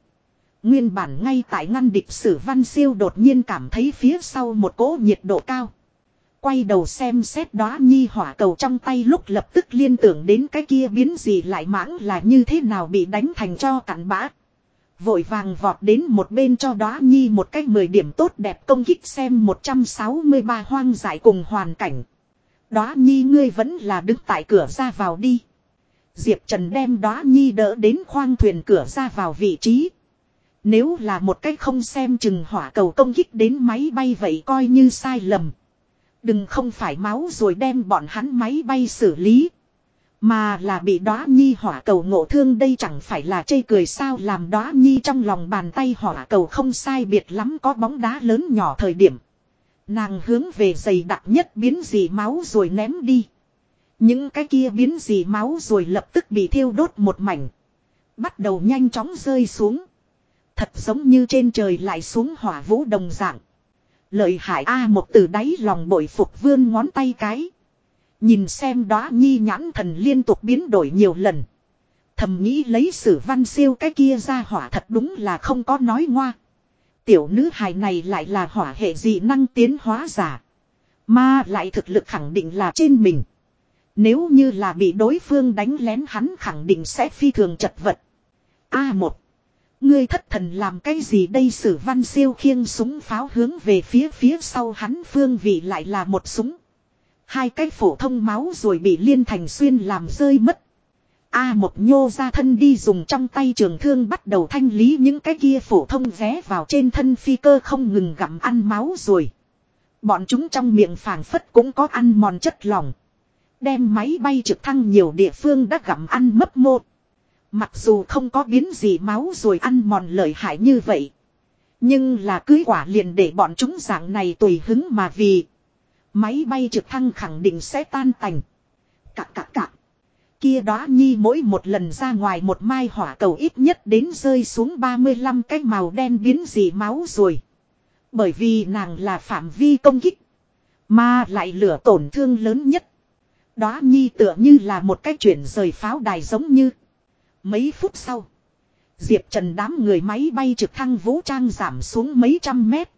Nguyên bản ngay tại ngăn địch sử văn siêu đột nhiên cảm thấy phía sau một cỗ nhiệt độ cao. Quay đầu xem xét đó nhi hỏa cầu trong tay lúc lập tức liên tưởng đến cái kia biến gì lại mãng là như thế nào bị đánh thành cho cặn bã. Vội vàng vọt đến một bên cho đó nhi một cách 10 điểm tốt đẹp công kích xem 163 hoang dại cùng hoàn cảnh. Đóa nhi ngươi vẫn là đứng tại cửa ra vào đi. Diệp Trần đem Đóa nhi đỡ đến khoang thuyền cửa ra vào vị trí. Nếu là một cách không xem chừng hỏa cầu công kích đến máy bay vậy coi như sai lầm. Đừng không phải máu rồi đem bọn hắn máy bay xử lý. Mà là bị đóa nhi hỏa cầu ngộ thương đây chẳng phải là chê cười sao làm đóa nhi trong lòng bàn tay hỏa cầu không sai biệt lắm có bóng đá lớn nhỏ thời điểm. Nàng hướng về dày đặc nhất biến dị máu rồi ném đi. Những cái kia biến dị máu rồi lập tức bị thiêu đốt một mảnh. Bắt đầu nhanh chóng rơi xuống. Thật giống như trên trời lại xuống hỏa vũ đồng dạng. Lợi hại A một từ đáy lòng bội phục vươn ngón tay cái. Nhìn xem đó nhi nhãn thần liên tục biến đổi nhiều lần. Thầm nghĩ lấy sử văn siêu cái kia ra hỏa thật đúng là không có nói ngoa. Tiểu nữ hài này lại là hỏa hệ dị năng tiến hóa giả. Mà lại thực lực khẳng định là trên mình. Nếu như là bị đối phương đánh lén hắn khẳng định sẽ phi thường chật vật. a một Ngươi thất thần làm cái gì đây sử văn siêu khiêng súng pháo hướng về phía phía sau hắn phương vị lại là một súng. Hai cái phổ thông máu rồi bị liên thành xuyên làm rơi mất. A một nhô ra thân đi dùng trong tay trường thương bắt đầu thanh lý những cái kia phổ thông vé vào trên thân phi cơ không ngừng gặm ăn máu rồi. Bọn chúng trong miệng phảng phất cũng có ăn mòn chất lỏng. Đem máy bay trực thăng nhiều địa phương đã gặm ăn mấp một. Mặc dù không có biến gì máu rồi ăn mòn lợi hại như vậy. Nhưng là cưới quả liền để bọn chúng dạng này tùy hứng mà vì. Máy bay trực thăng khẳng định sẽ tan tành. Cạc cạc cạc. Kia đó nhi mỗi một lần ra ngoài một mai hỏa cầu ít nhất đến rơi xuống 35 cái màu đen biến gì máu rồi. Bởi vì nàng là phạm vi công kích. Mà lại lửa tổn thương lớn nhất. Đó nhi tựa như là một cái chuyển rời pháo đài giống như. Mấy phút sau. Diệp Trần đám người máy bay trực thăng vũ trang giảm xuống mấy trăm mét.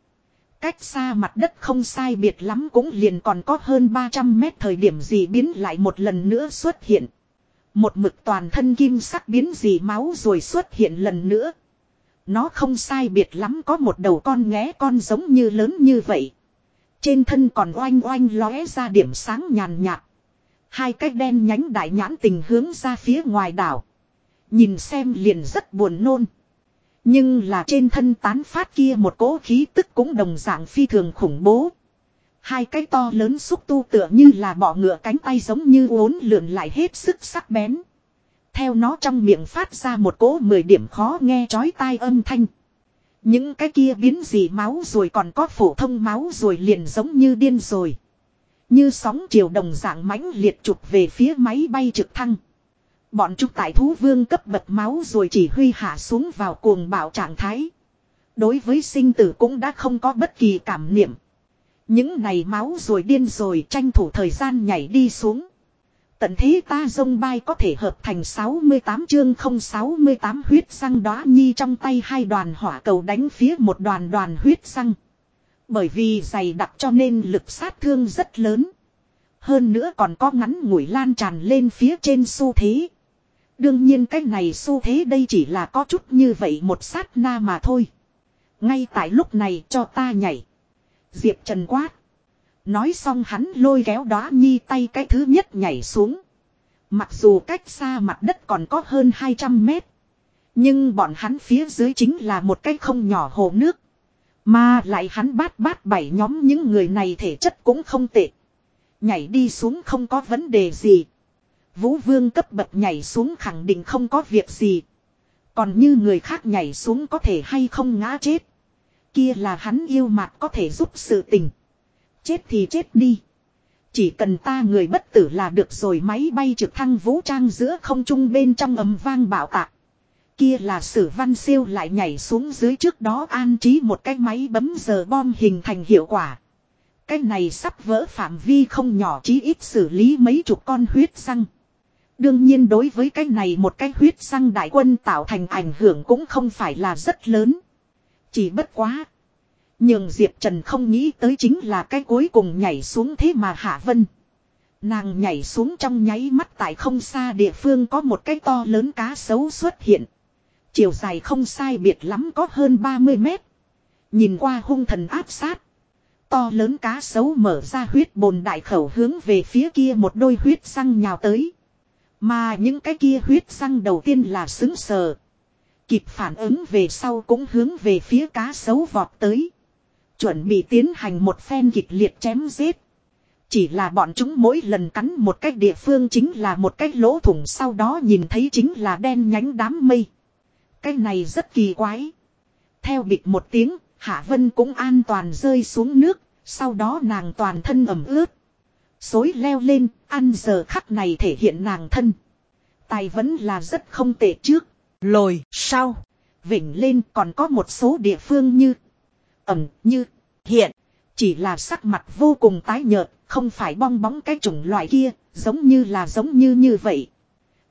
Cách xa mặt đất không sai biệt lắm cũng liền còn có hơn 300 mét thời điểm gì biến lại một lần nữa xuất hiện. Một mực toàn thân kim sắc biến gì máu rồi xuất hiện lần nữa. Nó không sai biệt lắm có một đầu con nghé con giống như lớn như vậy. Trên thân còn oanh oanh lóe ra điểm sáng nhàn nhạt. Hai cái đen nhánh đại nhãn tình hướng ra phía ngoài đảo. Nhìn xem liền rất buồn nôn. Nhưng là trên thân tán phát kia một cỗ khí tức cũng đồng dạng phi thường khủng bố. Hai cái to lớn xúc tu tựa như là bọ ngựa cánh tay giống như uốn lượn lại hết sức sắc bén. Theo nó trong miệng phát ra một cỗ mười điểm khó nghe chói tai âm thanh. Những cái kia biến gì máu rồi còn có phổ thông máu rồi liền giống như điên rồi. Như sóng chiều đồng dạng mãnh liệt trục về phía máy bay trực thăng. Bọn chúng tại thú vương cấp bậc máu rồi chỉ huy hạ xuống vào cuồng bạo trạng thái. Đối với sinh tử cũng đã không có bất kỳ cảm niệm. Những này máu rồi điên rồi tranh thủ thời gian nhảy đi xuống. Tận thế ta dông bay có thể hợp thành 68 chương 068 huyết răng đó nhi trong tay hai đoàn hỏa cầu đánh phía một đoàn đoàn huyết răng. Bởi vì dày đặc cho nên lực sát thương rất lớn. Hơn nữa còn có ngắn ngủi lan tràn lên phía trên xu thế. Đương nhiên cái này xu thế đây chỉ là có chút như vậy một sát na mà thôi. Ngay tại lúc này cho ta nhảy. Diệp Trần quát. Nói xong hắn lôi kéo đóa nhi tay cái thứ nhất nhảy xuống. Mặc dù cách xa mặt đất còn có hơn 200 mét. Nhưng bọn hắn phía dưới chính là một cái không nhỏ hồ nước. Mà lại hắn bát bát bảy nhóm những người này thể chất cũng không tệ. Nhảy đi xuống không có vấn đề gì. Vũ vương cấp bậc nhảy xuống khẳng định không có việc gì. Còn như người khác nhảy xuống có thể hay không ngã chết. Kia là hắn yêu mạt có thể giúp sự tình. Chết thì chết đi. Chỉ cần ta người bất tử là được rồi máy bay trực thăng vũ trang giữa không trung bên trong ấm vang bảo tạc. Kia là sử văn siêu lại nhảy xuống dưới trước đó an trí một cái máy bấm giờ bom hình thành hiệu quả. Cái này sắp vỡ phạm vi không nhỏ chí ít xử lý mấy chục con huyết răng. Đương nhiên đối với cái này một cái huyết răng đại quân tạo thành ảnh hưởng cũng không phải là rất lớn. Chỉ bất quá. Nhưng Diệp Trần không nghĩ tới chính là cái cuối cùng nhảy xuống thế mà Hạ Vân. Nàng nhảy xuống trong nháy mắt tại không xa địa phương có một cái to lớn cá sấu xuất hiện. Chiều dài không sai biệt lắm có hơn 30 mét. Nhìn qua hung thần áp sát. To lớn cá sấu mở ra huyết bồn đại khẩu hướng về phía kia một đôi huyết răng nhào tới. Mà những cái kia huyết răng đầu tiên là xứng sờ. Kịp phản ứng về sau cũng hướng về phía cá sấu vọt tới. Chuẩn bị tiến hành một phen kịch liệt chém giết. Chỉ là bọn chúng mỗi lần cắn một cách địa phương chính là một cái lỗ thủng sau đó nhìn thấy chính là đen nhánh đám mây. Cái này rất kỳ quái. Theo bịch một tiếng, Hạ Vân cũng an toàn rơi xuống nước, sau đó nàng toàn thân ẩm ướt. Xối leo lên, ăn giờ khắc này thể hiện nàng thân. Tài vẫn là rất không tệ trước, lồi, sau, vịnh lên còn có một số địa phương như ẩm như hiện. Chỉ là sắc mặt vô cùng tái nhợt, không phải bong bóng cái chủng loại kia, giống như là giống như như vậy.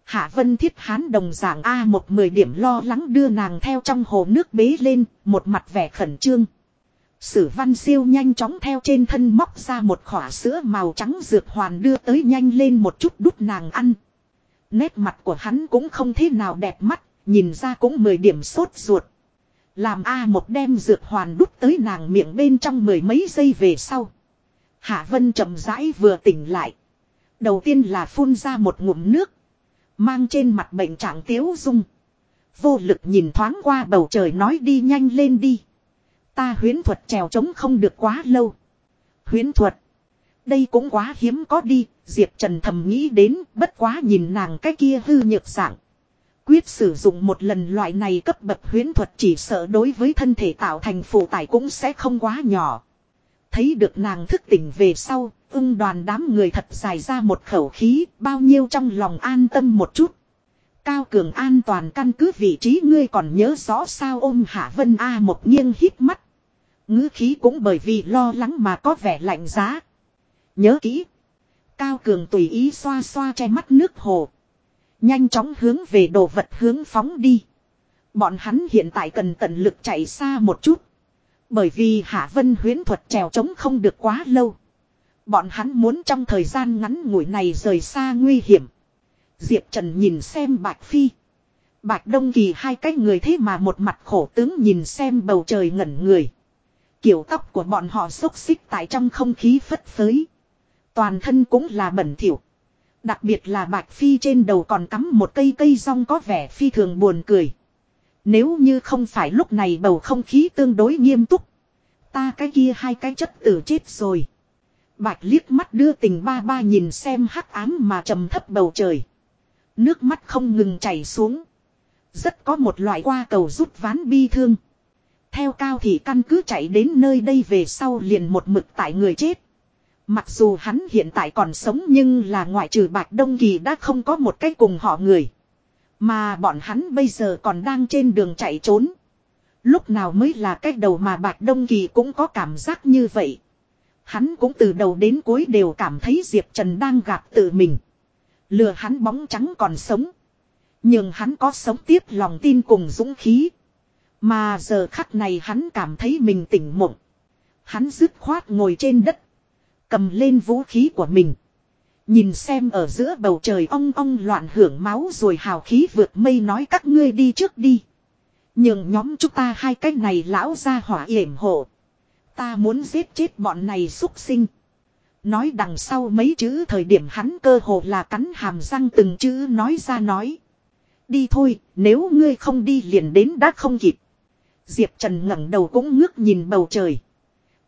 Hạ Vân Thiết Hán đồng giảng A một mười điểm lo lắng đưa nàng theo trong hồ nước bế lên, một mặt vẻ khẩn trương. Sử văn siêu nhanh chóng theo trên thân móc ra một khỏa sữa màu trắng dược hoàn đưa tới nhanh lên một chút đút nàng ăn. Nét mặt của hắn cũng không thế nào đẹp mắt, nhìn ra cũng mười điểm sốt ruột. Làm A một đem dược hoàn đút tới nàng miệng bên trong mười mấy giây về sau. Hạ Vân chậm rãi vừa tỉnh lại. Đầu tiên là phun ra một ngụm nước. Mang trên mặt bệnh trạng tiếu dung. Vô lực nhìn thoáng qua bầu trời nói đi nhanh lên đi. Ta huyến thuật trèo trống không được quá lâu. Huyến thuật. Đây cũng quá hiếm có đi, Diệp Trần thầm nghĩ đến, bất quá nhìn nàng cái kia hư nhược dạng. Quyết sử dụng một lần loại này cấp bậc huyến thuật chỉ sợ đối với thân thể tạo thành phụ tải cũng sẽ không quá nhỏ. Thấy được nàng thức tỉnh về sau, ưng đoàn đám người thật dài ra một khẩu khí, bao nhiêu trong lòng an tâm một chút. Cao cường an toàn căn cứ vị trí ngươi còn nhớ rõ sao ôm Hạ Vân A một nghiêng hít mắt. ngữ khí cũng bởi vì lo lắng mà có vẻ lạnh giá. Nhớ kỹ. Cao Cường tùy ý xoa xoa che mắt nước hồ. Nhanh chóng hướng về đồ vật hướng phóng đi. Bọn hắn hiện tại cần tận lực chạy xa một chút. Bởi vì Hạ Vân huyến thuật trèo trống không được quá lâu. Bọn hắn muốn trong thời gian ngắn ngủi này rời xa nguy hiểm. Diệp Trần nhìn xem Bạch Phi. Bạch Đông Kỳ hai cái người thế mà một mặt khổ tướng nhìn xem bầu trời ngẩn người. Kiểu tóc của bọn họ xốc xích tại trong không khí phất phới. Toàn thân cũng là bẩn thỉu. Đặc biệt là Bạch Phi trên đầu còn cắm một cây cây rong có vẻ phi thường buồn cười. Nếu như không phải lúc này bầu không khí tương đối nghiêm túc. Ta cái kia hai cái chất tử chết rồi. Bạch liếc mắt đưa tình ba ba nhìn xem hắc ám mà trầm thấp bầu trời. Nước mắt không ngừng chảy xuống. Rất có một loại qua cầu rút ván bi thương. Theo cao thì căn cứ chạy đến nơi đây về sau liền một mực tại người chết. Mặc dù hắn hiện tại còn sống nhưng là ngoại trừ Bạch Đông Kỳ đã không có một cái cùng họ người. Mà bọn hắn bây giờ còn đang trên đường chạy trốn. Lúc nào mới là cái đầu mà Bạch Đông Kỳ cũng có cảm giác như vậy. Hắn cũng từ đầu đến cuối đều cảm thấy Diệp Trần đang gặp tự mình. Lừa hắn bóng trắng còn sống. Nhưng hắn có sống tiếp lòng tin cùng dũng khí. Mà giờ khắc này hắn cảm thấy mình tỉnh mộng. Hắn dứt khoát ngồi trên đất. Cầm lên vũ khí của mình. Nhìn xem ở giữa bầu trời ong ong loạn hưởng máu rồi hào khí vượt mây nói các ngươi đi trước đi. Nhưng nhóm chúng ta hai cái này lão ra hỏa yểm hộ. Ta muốn giết chết bọn này xúc sinh. Nói đằng sau mấy chữ thời điểm hắn cơ hồ là cắn hàm răng từng chữ nói ra nói. Đi thôi, nếu ngươi không đi liền đến đã không kịp. Diệp Trần ngẩng đầu cũng ngước nhìn bầu trời.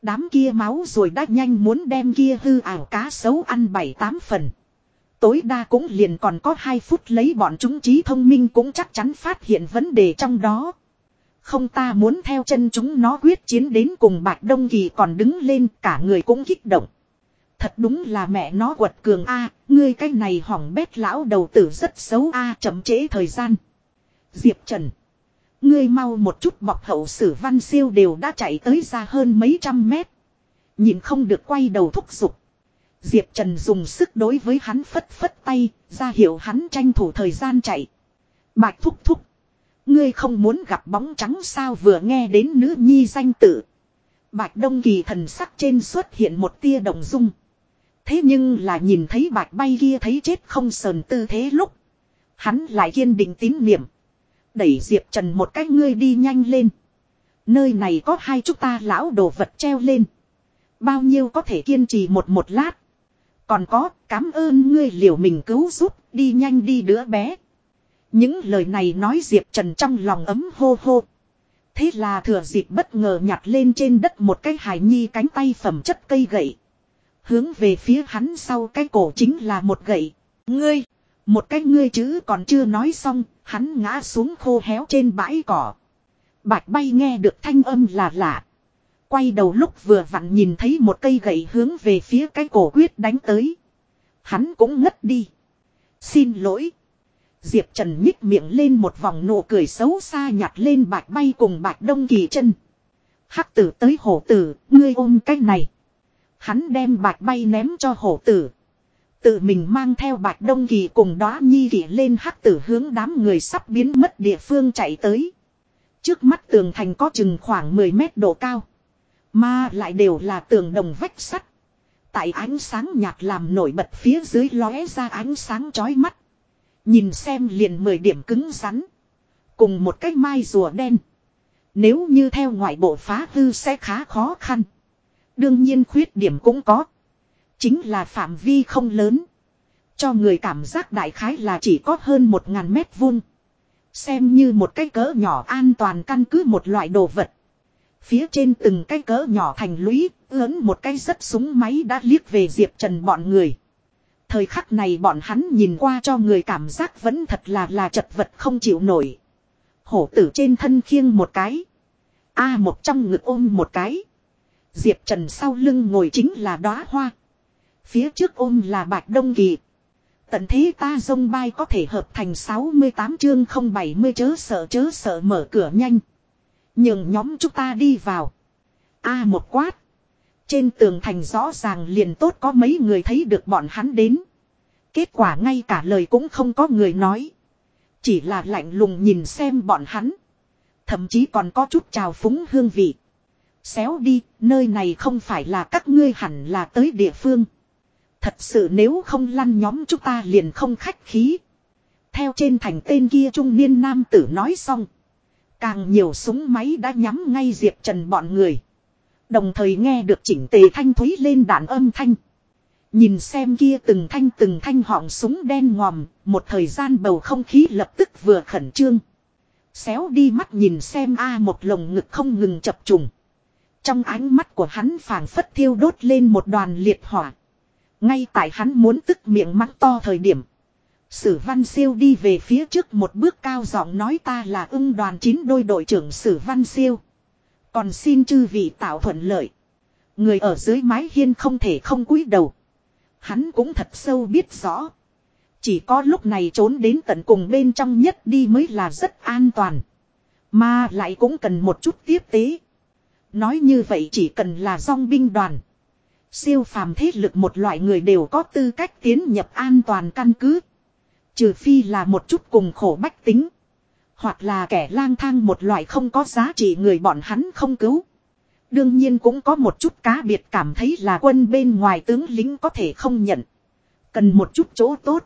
Đám kia máu rồi đã nhanh muốn đem kia hư ảo cá sấu ăn bảy tám phần. Tối đa cũng liền còn có hai phút lấy bọn chúng trí thông minh cũng chắc chắn phát hiện vấn đề trong đó. Không ta muốn theo chân chúng nó quyết chiến đến cùng Bạch Đông Kỳ còn đứng lên, cả người cũng kích động. Thật đúng là mẹ nó quật cường a, ngươi cái này hỏng bét lão đầu tử rất xấu a, chậm trễ thời gian. Diệp Trần. Ngươi mau một chút bọc hậu sử văn siêu đều đã chạy tới ra hơn mấy trăm mét. Nhìn không được quay đầu thúc giục. Diệp Trần dùng sức đối với hắn phất phất tay, ra hiệu hắn tranh thủ thời gian chạy. Bạch thúc thúc. Ngươi không muốn gặp bóng trắng sao vừa nghe đến nữ nhi danh tử. Bạch Đông Kỳ thần sắc trên xuất hiện một tia đồng dung. Thế nhưng là nhìn thấy bạch bay kia thấy chết không sờn tư thế lúc. Hắn lại kiên định tín niệm. Đẩy Diệp Trần một cách ngươi đi nhanh lên. Nơi này có hai chúng ta lão đồ vật treo lên. Bao nhiêu có thể kiên trì một một lát. Còn có, cảm ơn ngươi liều mình cứu giúp, đi nhanh đi đứa bé. Những lời này nói Diệp Trần trong lòng ấm hô hô. Thế là thừa dịp bất ngờ nhặt lên trên đất một cái hài nhi cánh tay phẩm chất cây gậy. Hướng về phía hắn sau cái cổ chính là một gậy. Ngươi! Một cái ngươi chứ còn chưa nói xong, hắn ngã xuống khô héo trên bãi cỏ. Bạch bay nghe được thanh âm là lạ. Quay đầu lúc vừa vặn nhìn thấy một cây gậy hướng về phía cái cổ quyết đánh tới. Hắn cũng ngất đi. Xin lỗi. Diệp Trần nhích miệng lên một vòng nụ cười xấu xa nhặt lên bạch bay cùng bạch đông kỳ chân. Hắc tử tới hổ tử, ngươi ôm cái này. Hắn đem bạch bay ném cho hổ tử. Tự mình mang theo bạch đông kỳ cùng đó nhi kỳ lên hắc tử hướng đám người sắp biến mất địa phương chạy tới. Trước mắt tường thành có chừng khoảng 10 mét độ cao. Mà lại đều là tường đồng vách sắt. Tại ánh sáng nhạt làm nổi bật phía dưới lóe ra ánh sáng chói mắt. Nhìn xem liền 10 điểm cứng rắn. Cùng một cái mai rùa đen. Nếu như theo ngoại bộ phá hư sẽ khá khó khăn. Đương nhiên khuyết điểm cũng có. Chính là phạm vi không lớn. Cho người cảm giác đại khái là chỉ có hơn một ngàn mét vuông. Xem như một cái cỡ nhỏ an toàn căn cứ một loại đồ vật. Phía trên từng cái cỡ nhỏ thành lũy, ướn một cái rất súng máy đã liếc về Diệp Trần bọn người. Thời khắc này bọn hắn nhìn qua cho người cảm giác vẫn thật là là chật vật không chịu nổi. Hổ tử trên thân khiêng một cái. A một trong ngực ôm một cái. Diệp Trần sau lưng ngồi chính là đóa hoa. Phía trước ôm là Bạch Đông Kỳ. Tận thế ta dông bay có thể hợp thành 68 chương 070 chớ sợ chớ sợ mở cửa nhanh. Nhường nhóm chúng ta đi vào. A một quát. Trên tường thành rõ ràng liền tốt có mấy người thấy được bọn hắn đến. Kết quả ngay cả lời cũng không có người nói. Chỉ là lạnh lùng nhìn xem bọn hắn. Thậm chí còn có chút trào phúng hương vị. Xéo đi, nơi này không phải là các ngươi hẳn là tới địa phương. Thật sự nếu không lăn nhóm chúng ta liền không khách khí. Theo trên thành tên kia trung niên nam tử nói xong. Càng nhiều súng máy đã nhắm ngay Diệp Trần bọn người. Đồng thời nghe được chỉnh tề thanh thúy lên đạn âm thanh. Nhìn xem kia từng thanh từng thanh họng súng đen ngòm, một thời gian bầu không khí lập tức vừa khẩn trương. Xéo đi mắt nhìn xem a một lồng ngực không ngừng chập trùng. Trong ánh mắt của hắn phảng phất thiêu đốt lên một đoàn liệt hỏa. Ngay tại hắn muốn tức miệng mắt to thời điểm. Sử Văn Siêu đi về phía trước một bước cao giọng nói ta là ưng đoàn chín đôi đội trưởng Sử Văn Siêu. Còn xin chư vị tạo thuận lợi. Người ở dưới mái hiên không thể không cúi đầu. Hắn cũng thật sâu biết rõ. Chỉ có lúc này trốn đến tận cùng bên trong nhất đi mới là rất an toàn. Mà lại cũng cần một chút tiếp tế. Nói như vậy chỉ cần là dòng binh đoàn. Siêu phàm thế lực một loại người đều có tư cách tiến nhập an toàn căn cứ. Trừ phi là một chút cùng khổ bách tính. Hoặc là kẻ lang thang một loại không có giá trị người bọn hắn không cứu. Đương nhiên cũng có một chút cá biệt cảm thấy là quân bên ngoài tướng lính có thể không nhận. Cần một chút chỗ tốt.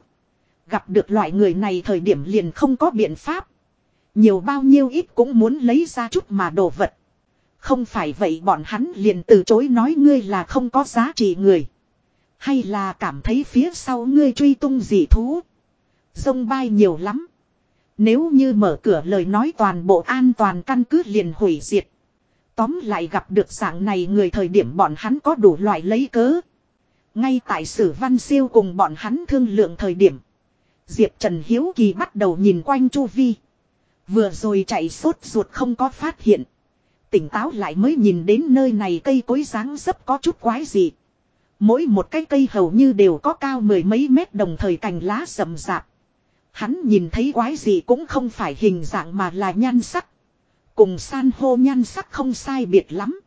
Gặp được loại người này thời điểm liền không có biện pháp. Nhiều bao nhiêu ít cũng muốn lấy ra chút mà đồ vật. Không phải vậy bọn hắn liền từ chối nói ngươi là không có giá trị người. Hay là cảm thấy phía sau ngươi truy tung dị thú. Dông bay nhiều lắm. Nếu như mở cửa lời nói toàn bộ an toàn căn cứ liền hủy diệt. Tóm lại gặp được dạng này người thời điểm bọn hắn có đủ loại lấy cớ. Ngay tại sử văn siêu cùng bọn hắn thương lượng thời điểm. Diệp Trần Hiếu Kỳ bắt đầu nhìn quanh Chu Vi. Vừa rồi chạy sốt ruột không có phát hiện. Tỉnh táo lại mới nhìn đến nơi này cây cối dáng dấp có chút quái gì. Mỗi một cái cây hầu như đều có cao mười mấy mét đồng thời cành lá rậm rạp. Hắn nhìn thấy quái gì cũng không phải hình dạng mà là nhan sắc. Cùng san hô nhan sắc không sai biệt lắm.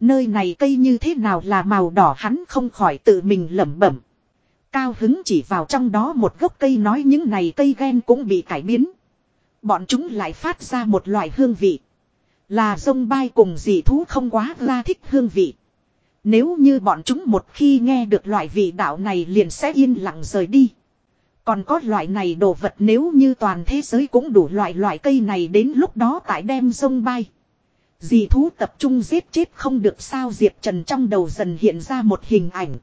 Nơi này cây như thế nào là màu đỏ hắn không khỏi tự mình lẩm bẩm. Cao hứng chỉ vào trong đó một gốc cây nói những này cây ghen cũng bị cải biến. Bọn chúng lại phát ra một loại hương vị. Là sông bay cùng dị thú không quá ra thích hương vị. Nếu như bọn chúng một khi nghe được loại vị đạo này liền sẽ yên lặng rời đi. Còn có loại này đồ vật nếu như toàn thế giới cũng đủ loại loại cây này đến lúc đó tại đem sông bay. Dì thú tập trung giết chết không được sao Diệp Trần trong đầu dần hiện ra một hình ảnh.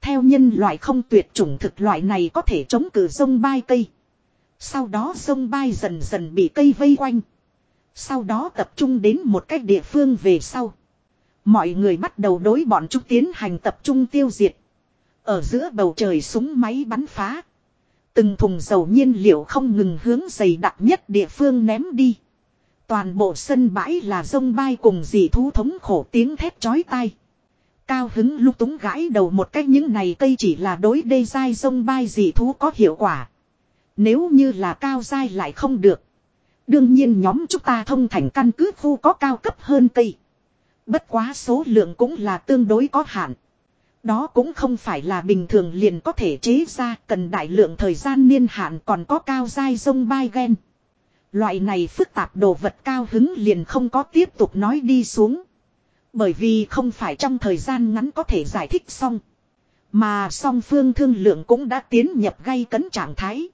Theo nhân loại không tuyệt chủng thực loại này có thể chống cự sông bay cây. Sau đó sông bay dần dần bị cây vây quanh. Sau đó tập trung đến một cách địa phương về sau. Mọi người bắt đầu đối bọn chúng tiến hành tập trung tiêu diệt. Ở giữa bầu trời súng máy bắn phá. Từng thùng dầu nhiên liệu không ngừng hướng dày đặc nhất địa phương ném đi. Toàn bộ sân bãi là sông bay cùng dì thú thống khổ tiếng thét chói tai. Cao hứng lúc túng gãi đầu một cách những này cây chỉ là đối đê dai sông bay dì thú có hiệu quả. Nếu như là cao dai lại không được. Đương nhiên nhóm chúng ta thông thành căn cứ khu có cao cấp hơn cây. Bất quá số lượng cũng là tương đối có hạn. Đó cũng không phải là bình thường liền có thể chế ra, cần đại lượng thời gian niên hạn còn có cao dai sông bay gen. Loại này phức tạp đồ vật cao hứng liền không có tiếp tục nói đi xuống. Bởi vì không phải trong thời gian ngắn có thể giải thích xong. Mà song phương thương lượng cũng đã tiến nhập gây cấn trạng thái.